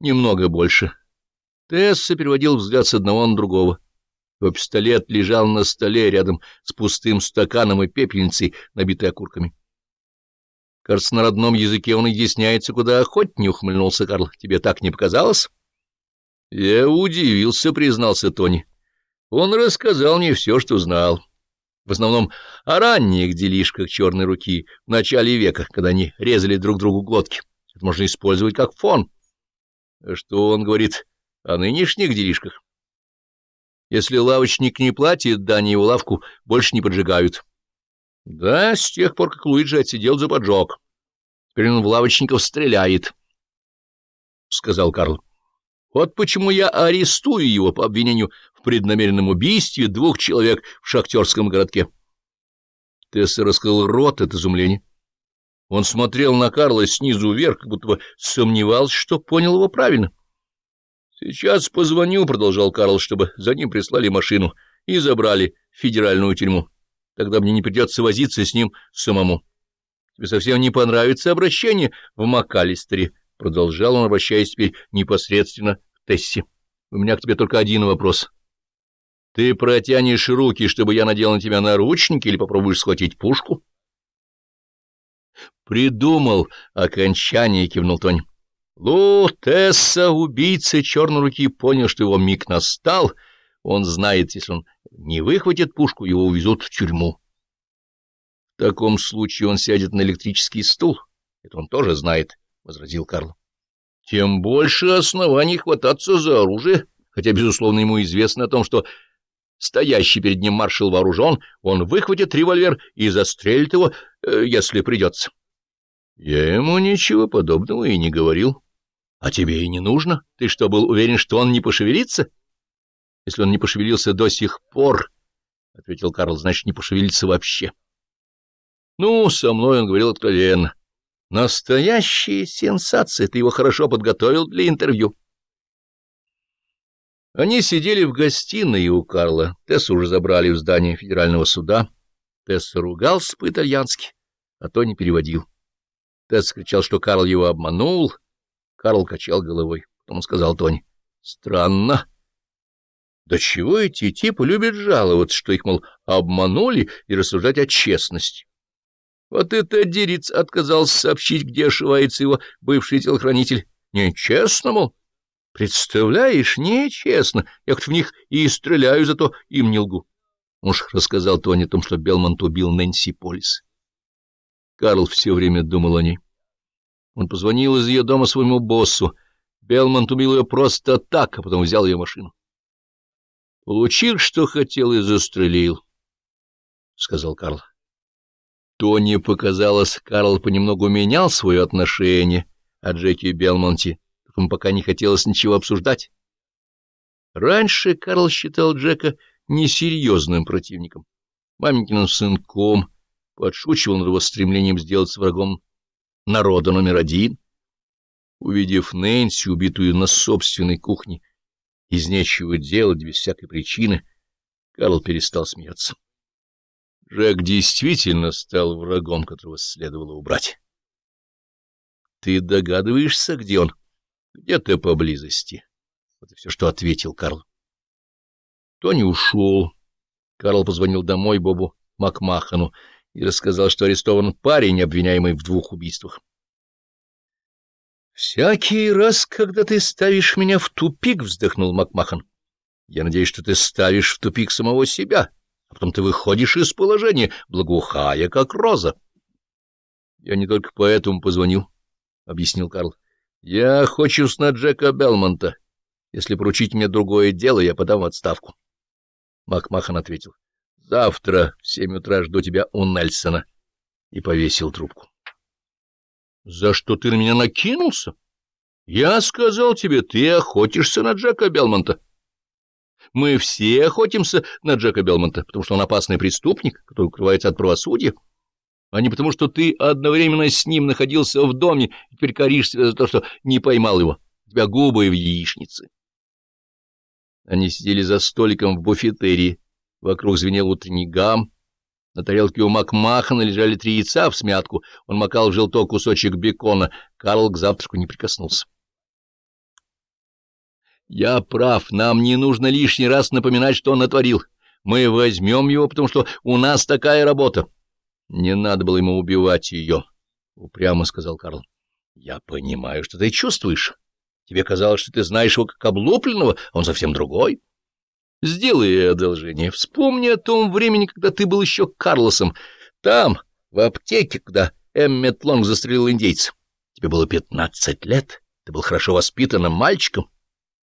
немного больше. Тесса переводил взгляд с одного на другого. Его пистолет лежал на столе рядом с пустым стаканом и пепельницей, набитой окурками. Кажется, на родном языке он изъясняется куда охотнее, — ухмыльнулся Карл. — Тебе так не показалось? — Я удивился, — признался Тони. Он рассказал мне все, что знал. В основном о ранних делишках черной руки в начале века, когда они резали друг другу глотки. Это можно использовать как фон. Что он говорит о нынешних делишках? Если лавочник не платит, да они его лавку больше не поджигают. Да, с тех пор, как Луиджи отсидел за поджог. Теперь он в лавочников стреляет, — сказал Карл. Вот почему я арестую его по обвинению в преднамеренном убийстве двух человек в шахтерском городке. Тесса раскрыл рот от изумления. Он смотрел на Карла снизу вверх, как будто бы сомневался, что понял его правильно. — Сейчас позвоню, — продолжал Карл, — чтобы за ним прислали машину и забрали в федеральную тюрьму. Тогда мне не придется возиться с ним самому. Тебе совсем не понравится обращение в МакАлистере, — продолжал он, обращаясь теперь непосредственно к Тессе. — У меня к тебе только один вопрос. Ты протянешь руки, чтобы я надел на тебя наручники, или попробуешь схватить пушку? — Придумал окончание, — кивнул Тони. Лу, Тесса, убийца черной руки, понял, что его миг настал. Он знает, если он не выхватит пушку, его увезут в тюрьму. В таком случае он сядет на электрический стул. Это он тоже знает, — возразил Карл. Тем больше оснований хвататься за оружие, хотя, безусловно, ему известно о том, что стоящий перед ним маршал вооружен, он выхватит револьвер и застрелит его, э, если придется. Я ему ничего подобного и не говорил. А тебе и не нужно. Ты что, был уверен, что он не пошевелится? Если он не пошевелился до сих пор, — ответил Карл, — значит, не пошевелится вообще. Ну, со мной он говорил откровенно. Настоящая сенсация. Ты его хорошо подготовил для интервью. Они сидели в гостиной у Карла. Тессу уже забрали в здание федерального суда. Тесса ругался по-итальянски, а то не переводил. Тесс кричал, что Карл его обманул. Карл качал головой. Потом сказал Тони. — Странно. Да чего эти типы любят жаловаться, что их, мол, обманули и рассуждать о честности? Вот это Дирец отказался сообщить, где ошивается его бывший телохранитель. Нечестно, мол. Представляешь, нечестно. Я хоть в них и стреляю, зато им не лгу. Муж рассказал Тони о том, что Белмонт убил Нэнси Полис. Карл все время думал о ней. Он позвонил из ее дома своему боссу. Белмонт убил ее просто так, а потом взял ее машину. Получил, что хотел, и застрелил, — сказал Карл. Тони показалось, Карл понемногу менял свое отношение о Джеки Белмонте, ему пока не хотелось ничего обсуждать. Раньше Карл считал Джека несерьезным противником, маменькиным сынком, подшучивал над его стремлением сделаться врагом народа номер один. Увидев Нэнси, убитую на собственной кухне, из нечего делать без всякой причины, Карл перестал смеяться. Джек действительно стал врагом, которого следовало убрать. — Ты догадываешься, где он? — Где-то поблизости. Вот и все, что ответил Карл. Тони ушел. Карл позвонил домой Бобу Макмахану и рассказал, что арестован парень, обвиняемый в двух убийствах. «Всякий раз, когда ты ставишь меня в тупик, — вздохнул Макмахан, — я надеюсь, что ты ставишь в тупик самого себя, а потом ты выходишь из положения, благоухая, как роза». «Я не только поэтому позвонил», — объяснил Карл. «Я хочу на Джека Белмонта. Если поручить мне другое дело, я подам в отставку». Макмахан ответил. «Завтра в семь утра жду тебя у Нельсона» и повесил трубку. За что ты на меня накинулся? Я сказал тебе, ты охотишься на Джека Белмонта. Мы все охотимся на Джека Белмонта, потому что он опасный преступник, который укрывается от правосудия, а не потому, что ты одновременно с ним находился в доме и теперь коришься за то, что не поймал его. У тебя губы в яичнице. Они сидели за столиком в буфетерии. Вокруг звенел утренний гам, на тарелке у Макмахана лежали три яйца в смятку. Он макал в желток кусочек бекона. Карл к завтраку не прикоснулся. Я прав, нам не нужно лишний раз напоминать, что он натворил. Мы возьмем его, потому что у нас такая работа. Не надо было ему убивать ее, — упрямо сказал Карл. Я понимаю, что ты чувствуешь. Тебе казалось, что ты знаешь его как облупленного, а он совсем другой. Сделай одолжение. Вспомни о том времени, когда ты был еще Карлосом. Там, в аптеке, когда Эммет Лонг застрелил индейца. Тебе было пятнадцать лет. Ты был хорошо воспитанным мальчиком.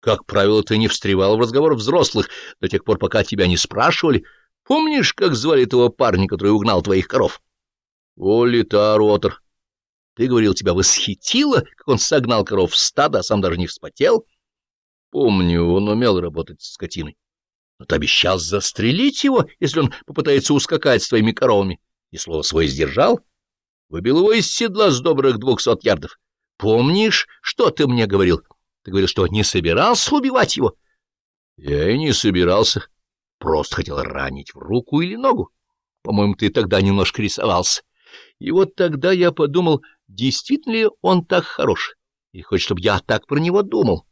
Как правило, ты не встревал в разговор взрослых до тех пор, пока тебя не спрашивали. Помнишь, как звали этого парня, который угнал твоих коров? Олли Таротер. Ты говорил, тебя восхитило, как он согнал коров в стадо, а сам даже не вспотел? Помню, он умел работать с скотиной. Но ты обещал застрелить его, если он попытается ускакать с твоими коровами. И слово свое сдержал. Выбил его из седла с добрых двухсот ярдов. Помнишь, что ты мне говорил? Ты говорил, что не собирался убивать его. Я и не собирался. Просто хотел ранить в руку или ногу. По-моему, ты тогда немножко рисовался. И вот тогда я подумал, действительно ли он так хорош, и хочет, чтобы я так про него думал.